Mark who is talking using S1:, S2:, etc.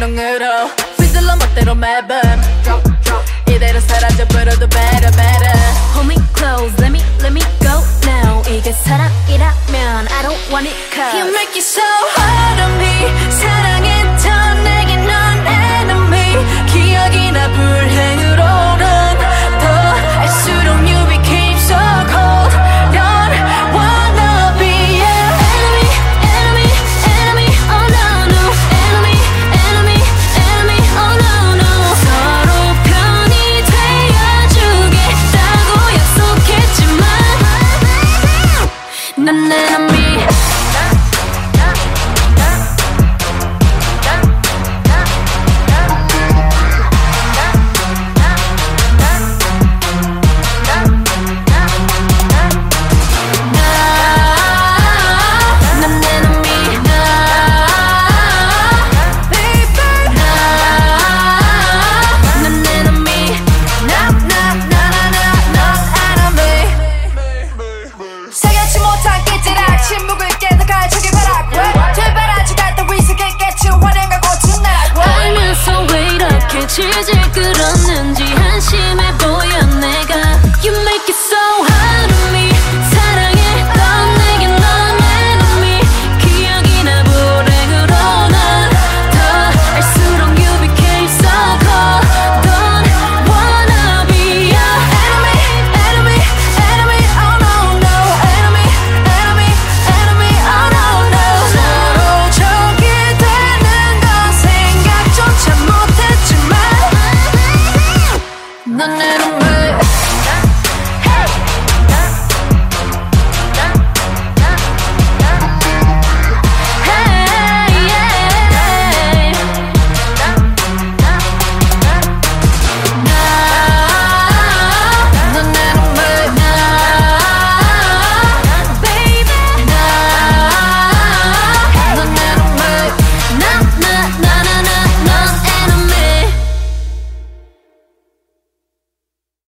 S1: 휘둘러 멋대로 매번 이대로 사라져버려도 better better.
S2: Hold me close, let me, let me go now. 이게 사랑이라면 I don't want it cause You
S1: make it so 참깨질라 침묵을 깨는 가축의 벼락 왜